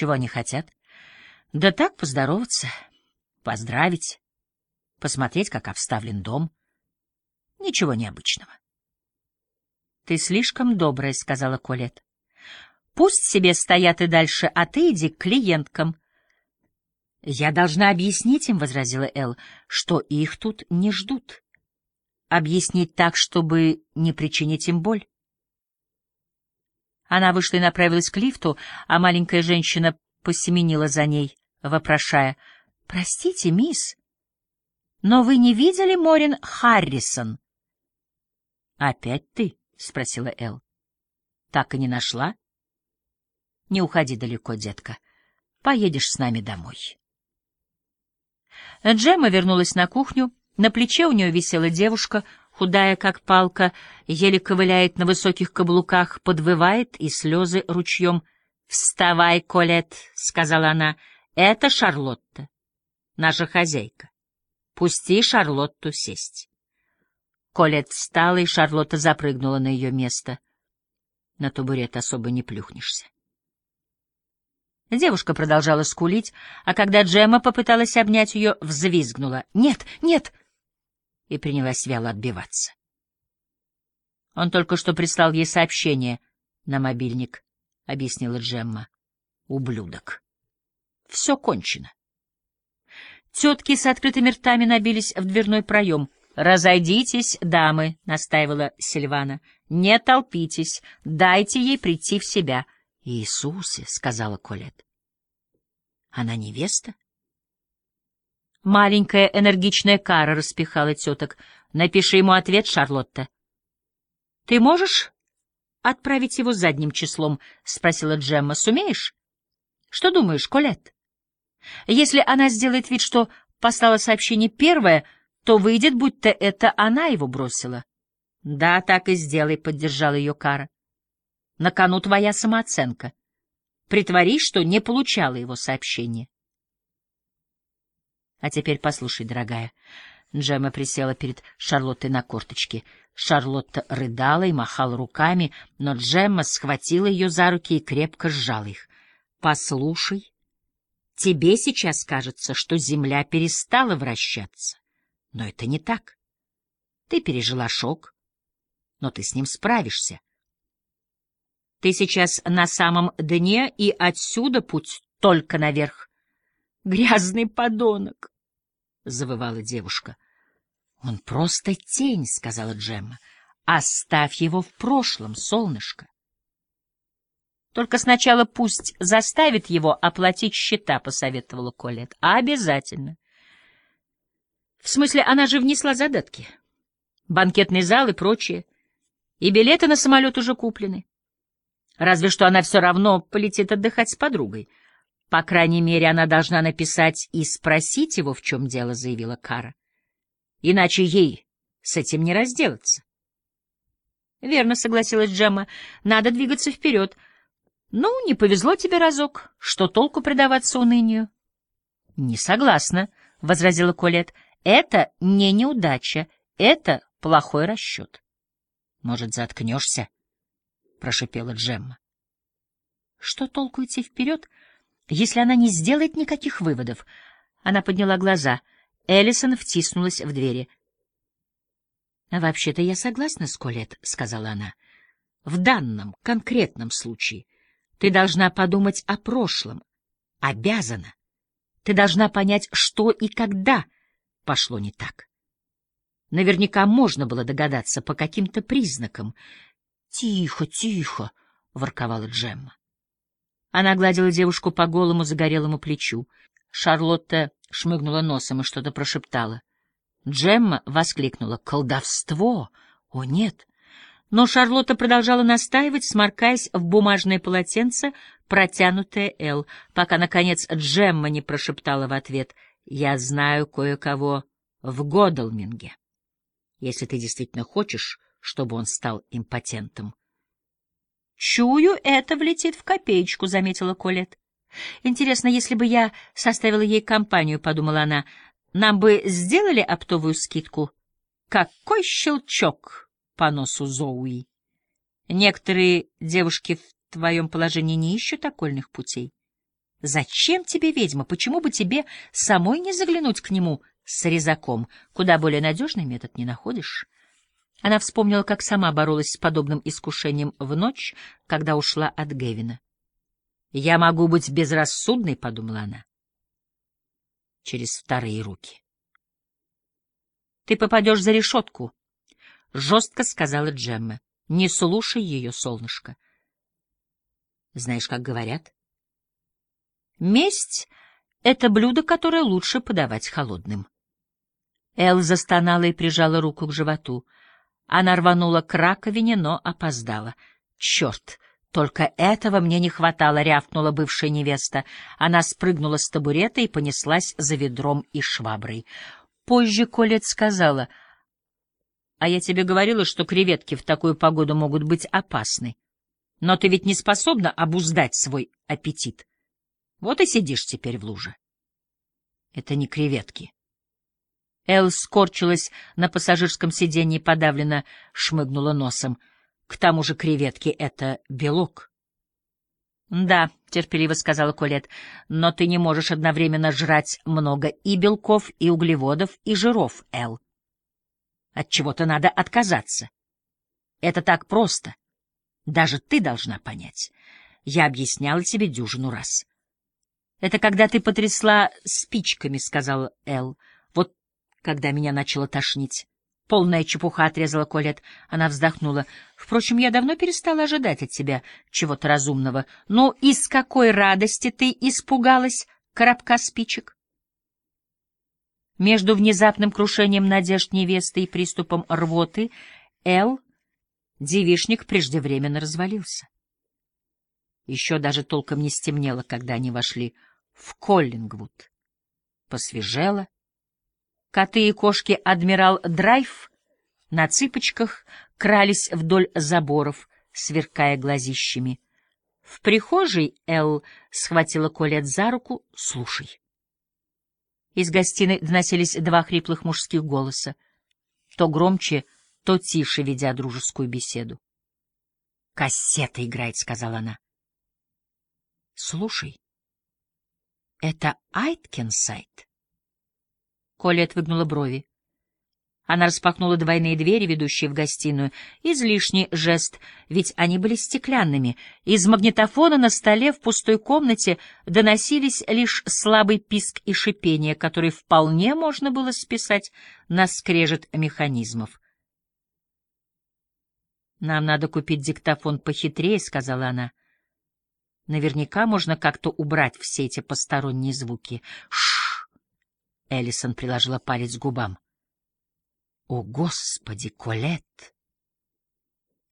Чего они хотят? Да так, поздороваться, поздравить, посмотреть, как обставлен дом. Ничего необычного. — Ты слишком добрая, — сказала Колет. Пусть себе стоят и дальше, а ты иди к клиенткам. — Я должна объяснить им, — возразила Эл, — что их тут не ждут. Объяснить так, чтобы не причинить им боль. Она вышла и направилась к лифту, а маленькая женщина посеменила за ней, вопрошая. — Простите, мисс, но вы не видели Морин Харрисон? — Опять ты? — спросила Эл. — Так и не нашла? — Не уходи далеко, детка. Поедешь с нами домой. Джемма вернулась на кухню. На плече у нее висела девушка — худая, как палка, еле ковыляет на высоких каблуках, подвывает, и слезы ручьем. «Вставай, Колет», — сказала она, — «это Шарлотта, наша хозяйка. Пусти Шарлотту сесть». Колет встала, и Шарлотта запрыгнула на ее место. На табурет особо не плюхнешься. Девушка продолжала скулить, а когда Джемма попыталась обнять ее, взвизгнула. «Нет, нет!» И принялась вяло отбиваться. Он только что прислал ей сообщение на мобильник, — объяснила Джемма. Ублюдок. Все кончено. Тетки с открытыми ртами набились в дверной проем. «Разойдитесь, дамы», — настаивала Сильвана. «Не толпитесь, дайте ей прийти в себя». «Иисусе», — сказала Колет. «Она невеста?» Маленькая энергичная кара распихала теток. Напиши ему ответ, Шарлотта. — Ты можешь отправить его задним числом? — спросила Джемма. — Сумеешь? Что думаешь, Колет? Если она сделает вид, что послала сообщение первое, то выйдет, будто это она его бросила. — Да, так и сделай, — поддержала ее Кара. — На кону твоя самооценка. Притворись, что не получала его сообщение. А теперь послушай, дорогая. Джемма присела перед Шарлоттой на корточки. Шарлотта рыдала и махала руками, но Джемма схватила ее за руки и крепко сжала их. «Послушай, тебе сейчас кажется, что Земля перестала вращаться. Но это не так. Ты пережила шок, но ты с ним справишься. Ты сейчас на самом дне, и отсюда путь только наверх. Грязный подонок, — завывала девушка. — Он просто тень, — сказала Джемма. — Оставь его в прошлом, солнышко. Только сначала пусть заставит его оплатить счета, — посоветовала Колет. — Обязательно. В смысле, она же внесла задатки. Банкетный зал и прочее. И билеты на самолет уже куплены. Разве что она все равно полетит отдыхать с подругой — по крайней мере, она должна написать и спросить его, в чем дело, — заявила Кара. Иначе ей с этим не разделаться. — Верно, — согласилась Джемма, — надо двигаться вперед. Ну, не повезло тебе разок. Что толку предаваться унынию? — Не согласна, — возразила Колет. Это не неудача, это плохой расчет. — Может, заткнешься? — прошипела Джемма. — Что толку идти вперед? — если она не сделает никаких выводов. Она подняла глаза. Эллисон втиснулась в двери. — Вообще-то я согласна с Колет, — сказала она. — В данном, конкретном случае ты должна подумать о прошлом. Обязана. Ты должна понять, что и когда пошло не так. Наверняка можно было догадаться по каким-то признакам. — Тихо, тихо, — ворковала Джемма. Она гладила девушку по голому загорелому плечу. Шарлотта шмыгнула носом и что-то прошептала. Джемма воскликнула «Колдовство! О, нет!» Но Шарлотта продолжала настаивать, сморкаясь в бумажное полотенце, протянутое Эл, пока, наконец, Джемма не прошептала в ответ «Я знаю кое-кого в Годалминге, если ты действительно хочешь, чтобы он стал импотентом». Чую, это влетит в копеечку, — заметила Колет. Интересно, если бы я составила ей компанию, — подумала она, — нам бы сделали оптовую скидку? Какой щелчок по носу Зоуи! Некоторые девушки в твоем положении не ищут окольных путей. Зачем тебе ведьма? Почему бы тебе самой не заглянуть к нему с резаком? Куда более надежный метод не находишь? Она вспомнила, как сама боролась с подобным искушением в ночь, когда ушла от Гевина. «Я могу быть безрассудной», — подумала она, — через вторые руки. «Ты попадешь за решетку», — жестко сказала Джемма. «Не слушай ее, солнышко». Знаешь, как говорят? Месть — это блюдо, которое лучше подавать холодным. Эл застонала и прижала руку к животу. Она рванула к раковине, но опоздала. Черт! Только этого мне не хватало, — рявкнула бывшая невеста. Она спрыгнула с табурета и понеслась за ведром и шваброй. Позже Колет сказала, — А я тебе говорила, что креветки в такую погоду могут быть опасны. Но ты ведь не способна обуздать свой аппетит. Вот и сидишь теперь в луже. Это не креветки. Эл скорчилась на пассажирском сиденье подавленно шмыгнула носом. К тому же креветки — это белок. — Да, — терпеливо сказала Колет, — но ты не можешь одновременно жрать много и белков, и углеводов, и жиров, Эл. От чего-то надо отказаться. Это так просто. Даже ты должна понять. Я объясняла тебе дюжину раз. — Это когда ты потрясла спичками, — сказал Эл. — когда меня начало тошнить. Полная чепуха отрезала Колет. Она вздохнула. Впрочем, я давно перестала ожидать от тебя чего-то разумного. Ну, из какой радости ты испугалась коробка спичек? Между внезапным крушением надежд невесты и приступом рвоты Эл Девишник преждевременно развалился. Еще даже толком не стемнело, когда они вошли в Коллингвуд. Посвежело. Коты и кошки адмирал Драйв на цыпочках крались вдоль заборов, сверкая глазищами. В прихожей Эл схватила Колет за руку. «Слушай». Из гостиной доносились два хриплых мужских голоса. То громче — то тише, ведя дружескую беседу. — Кассета играет, — сказала она. — Слушай, это Айткинсайд? Коля отвыгнула брови. Она распахнула двойные двери, ведущие в гостиную. Излишний жест, ведь они были стеклянными. Из магнитофона на столе в пустой комнате доносились лишь слабый писк и шипение, который вполне можно было списать на скрежет механизмов. «Нам надо купить диктофон похитрее», — сказала она. «Наверняка можно как-то убрать все эти посторонние звуки». Эллисон приложила палец к губам. «О, Господи, Колетт!»